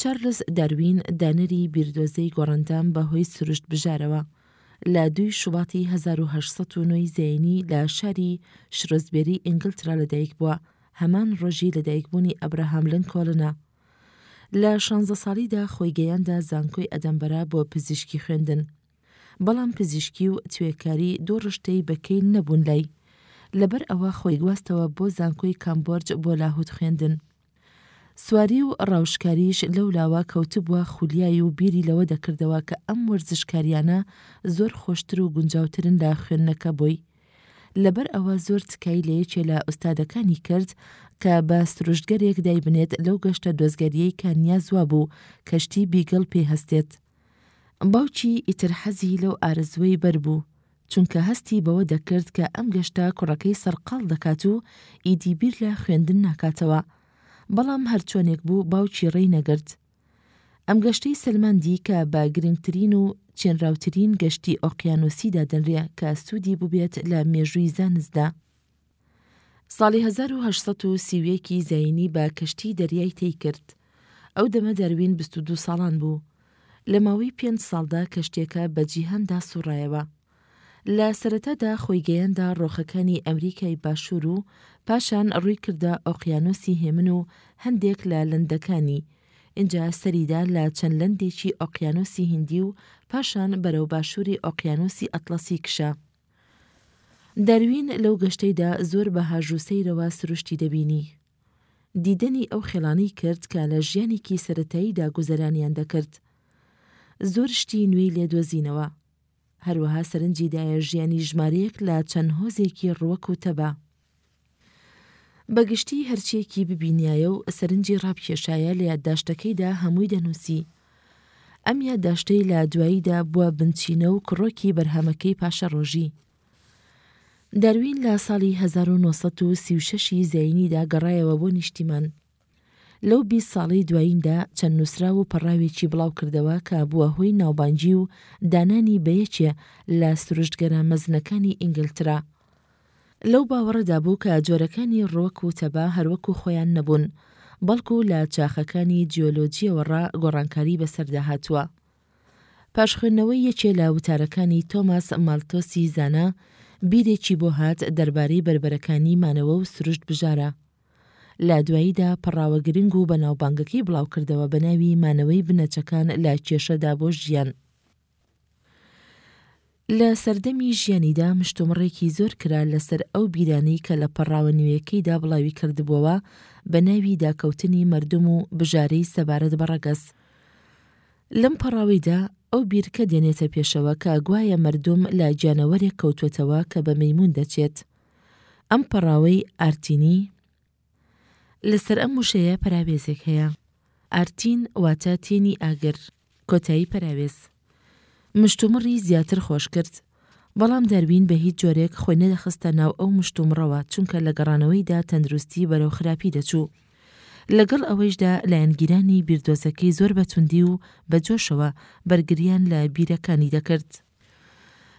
چارلز داروین دانەری بیردۆزەی گۆڕەندام بە هۆی سروشت بژارەوە لە دووی شوباتی 1970 ی زینی لە شاری شرۆزبێری ئینگلترا لەدایک بووە هەمان ڕۆژی لەدایکبوونی ئەبراهام لنکۆلنە لە شانزە ساڵیدا خۆی گەیاندا زانکۆی ئەدەمبەرا بۆ پزیشکی خوێندن بەڵام پزیشکی و توێکاری دوو ڕشتەی بەکەی نەبوون لای لەبەر ئەوە خۆی گواستەوە بۆ زانکۆی کامبۆرج بۆ لاهوت خوێندن سواری و ڕاوشکاریش لەو لاوە کەوتبووە خولیای و بیری لەوە دەکردەوە کە ئەم وەرزشکاریانە زۆر خۆشتر و گونجاوترن لە خوێندنەکە بۆی. لەبەر ئەوە زۆر تکای لە یەکێ لە ئوستادەکانی کرد کە بە سروشتگەرێک دایبنێت لەو گەشتە دۆزگەرییەی کە نیاز وابوو کەشتی بیگڵ پێی هەستێت. باوکی ئیتر حەزی لەو ئارەزووەی بەربوو، چونکە هەستی بەوە دەکرد کە ئەم گەشتە کوڕەکەی سەرقاڵ دەکات و ئیدی بیر لە خوێندن ناکاتەوە. بەڵام هەرچۆنێک بوو باوکی ڕێی نەگرت. ئەم گەشتەی سەلماندی کە بە گرنگترین و چێنراوترین گەشتی ئۆقیانووسی دادەنرێ کە سوودی بووبێت لە مێژووی زانستدا. ساڵی هەزار و هەشت سەد و سی و یەک ی زەینی بە کەشتی دەریای تەی کرد. ئەو دەمە دەروین بیست و دوو ساڵان بوو. لە ماوەی پێنج ساڵدا کەشتیەکە بە جیهاندا سوڕایەوە. لە سەرەتادا خۆی گەیاندە ڕۆخەکانی ئەمریکای باشوور و پاشان ڕووی کردە ئۆقیانووسی هێمن و هەندێک لە لەندەکانی، ئینجا سەری دا لە چەند لەندێکی ئۆقیانووسی هیندی و پاشان بەرەو باشووری ئۆقیانووسی ئەتڵەسی کشا. داروین لەو گەشتەیدا زۆر بە هاژ و سەیرەوە سروشتی دەبینی. دیدەنی ئەو خێڵانەی کرد کە لە ژیانێکی سەرەتاییدا گوزەرانیان دەکرد. زۆر شتی نوێی لێ دۆزینەوە. هەروەها سەرنجی دایە ژیانی ژمارەیەک لە چەند هۆزێکی ڕووەک و تەبا. بە گشتی هەرچیەکی ببینیایە و سەرنجی ڕابکێشایە لە یادداشتەکەیدا هەمووی دەنووسی. ئەم یادداشتەی لە دواییدا بووە بنچینە و کڕۆکی بەرهەمەکەی پاشەڕۆژی. داروین لە ساڵی 1936ی زایینیدا گەڕایەوە بۆ نیشتیمان. لەو بیست ساڵەی دواییندا چەند نووسراو و پەڕاوێکی بڵاو کردەوە کە بووە هۆی ناوبانگی و دانانی بە یەکێ لە سروشتگەرا مەزنەکانی ئینگلترا. لەو باوەڕەدا بوو کە جۆرەکانی ڕوەک و تەبا هەروەکو خۆیان نەبوون، بەڵکو لە چاخەکانی جیۆلۆجییەوە ڕا گۆڕانکاری بەسەردا هاتووە. پاش خوێندنەوەی یەکێ لە وتارەکانی تۆماس مالتۆسی زانا، بیرێکی بۆ هات دەربارەی بەربەرەکانی مانەوە و سروشت بژارە. لە دواییدا پەڕاوە گرنگ و بەناوبانگەکەی بڵاوکردەوە بە ناوی مانەوەی بنەچەکان لە کێشەدا بۆ ژیان. لە سەردەمی ژیانیدا مشتومڕێکی زۆر کرا لەسەر ئەو بیرانەی کە لە پەڕاوە نوێیەکەیدا بڵاوی کردبووەوە بە ناوی داکەوتنی مەردم و بژارەی سەبارەت بە ڕەگەز. لەم پەڕاوەیدا ئەو بیرکە دێنێتە پێشەوە کە گوایە مەردم لە گیانەوەرێک کەوتووەتەوە کە بە مەیمون دەچێت. ئەم پەڕاوەی ئارتینی لەسەر ئەم وشەیە پەراوێزێک هەیە ئارتین واتە تێنی ئاگر کۆتایی پەراوێز مشتومڕی زیاتر خۆش کرد بەڵام دەروین بە هیچ جۆرێک خۆی نەدەخستە ناو ئەو مشتومڕەوە چونکە لە گەڕانەوەیدا تەندروستی بەرەو خراپی دەچوو لەگەڵ ئەوەیشدا لایەنگیرانی بیردۆزەکەی زۆر بەتوندی و بە جۆشەوە بەرگریان لە بیرەکانی دەکرد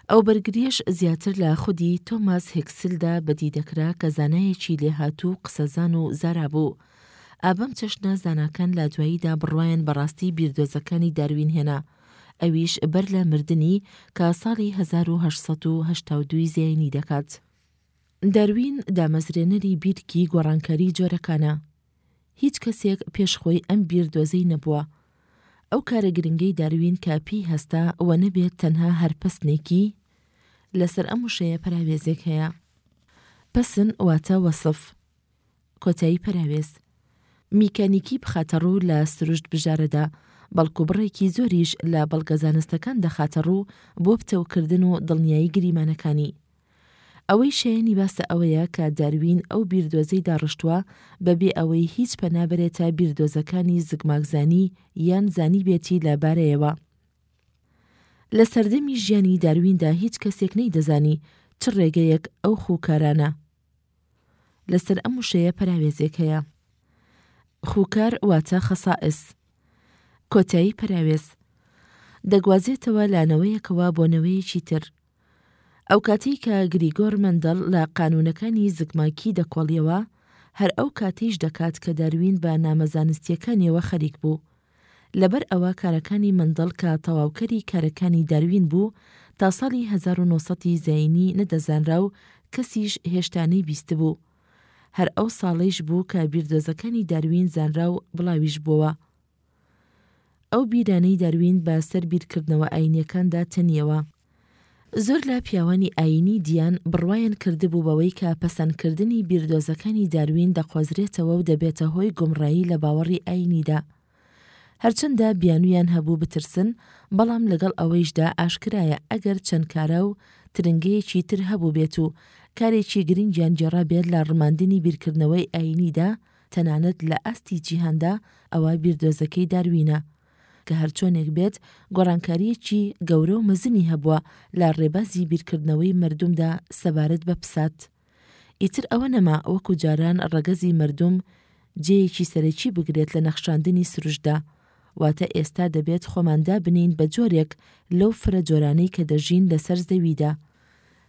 ئەو بەرگرییەش زیاتر لە خودی تۆماس هێکسلدا بەدی دەکرا کە زانایەکی لێهاتوو و قسەزان و زارا بوو. ئا بەم چەشنە زاناکان لە دواییدا بڕوایان بە ڕاستی بیردۆزەکانی داروین هێنا، ئەویش بەر لە مردنی کە ساڵی هەزار و هەشت سەد و هەشتا و دوو زایینی دەکات. داروین دامەزرێنەری بیرکی گۆڕانکاریی جۆرەکانە. هیچ کەسێک پێش خۆی ئەم بیردۆزەی نەبووە. ئەو کارە گرنگەی داروین کە پێی هەستا و نەبێت تەنها هەر پەسنێکی، لەسەر ئەم وشەیە پەراوێزێک هەیە. پەسن واتە وەسف. کۆتایی پەراوێز. میکانیکی بخاتەڕوو لە سروشت بژارەدا، بەڵکو بڕێکی زۆریش لە بەڵگە زانستەکان دەخاتەڕوو بۆ پتەوکردن و دڵنیایی گریمانەکانی. ئەوەی شایەنی باسە ئەوەیە کە داروین ئەو بیردۆزەی داڕشتوە بە بێ ئەوەی هیچ پەنا بەرێتە بیردۆزەکانی زگماکزانی یان زانیبێتی لە بارەیەوە. لە سەردەمی ژیانی دارویندا هیچ کەسێک نەیدەزانی چ ڕێگەیەک ئەو خووکارانە لەسەر ئەم وشەیە پەراوێزێک هەیە. خووکار واتە خەسائس. کۆتایی پەراوێز دەگوازێتەوە لە نەوەیەکەوە بۆ نەوەیەکی تر ئەوکاتەی کە گریگۆر مەندەڵ لە قانوونەکانی زگماکی دەکۆڵیەوە، هەر ئەو کاتەیش دەکات کە داروین بە نامە زانستییەکانیەوە خەریک بوو. لەبەر ئەوە کارەکانی مەندەڵ کە تەواوکەری کارەکانی داروین بوو، تا ساڵی هەزار و نۆ سەد ی زایینی نەدەزانرا و کەسیش هێشتا نەیبیستبوو. هەر ئەو ساڵەیش بوو کە بیردۆزەکانی داروین زانرا و بڵاویش بۆوە. ئەو بیرانەی داروین بە سەر بیرکردنەوە ئاینیەکاندا تەنیەوە. زۆر لە پیاوانی ئاینی دیان بڕوایان کردبوو بەوەی کە پەسەندکردنی بیردۆزەکانی داروین دەقۆزرێتەوە و دەبێتە هۆی گومڕایی لە باوەڕی ئاینیدا. هەرچەندە بیانویان هەبوو بترسن، بەڵام لەگەڵ ئەوەیشدا ئاشکرایە ئەگەر چەند کارا و ترنگەیەکی تر هەبووبێت و کارێکی گرنگیان گێڕابێت لە ڕماندنی بیرکردنەوەی ئاینیدا، تەنانەت لە ئاستی جیهاندا، ئەوە بیردۆزەکەی داروینە. کە هەرچۆنێک بێت، گۆڕانکارییەکی گەورە و مەزنی هەبووە لە ڕێبازی بیرکردنەوەی مەردومدا سەبارەت بە پسات. ئیتر ئەوە نەما وەکو جاران ڕەگەزی مەردوم جێیەکی سەرەکی بگرێت لە نەخشاندنی سروشتدا. واتە ئێستا دەبێت خۆمان دابنێین بە جۆرێک لەو فرە جۆرانەی کە دەژین لەسەر زەویدا.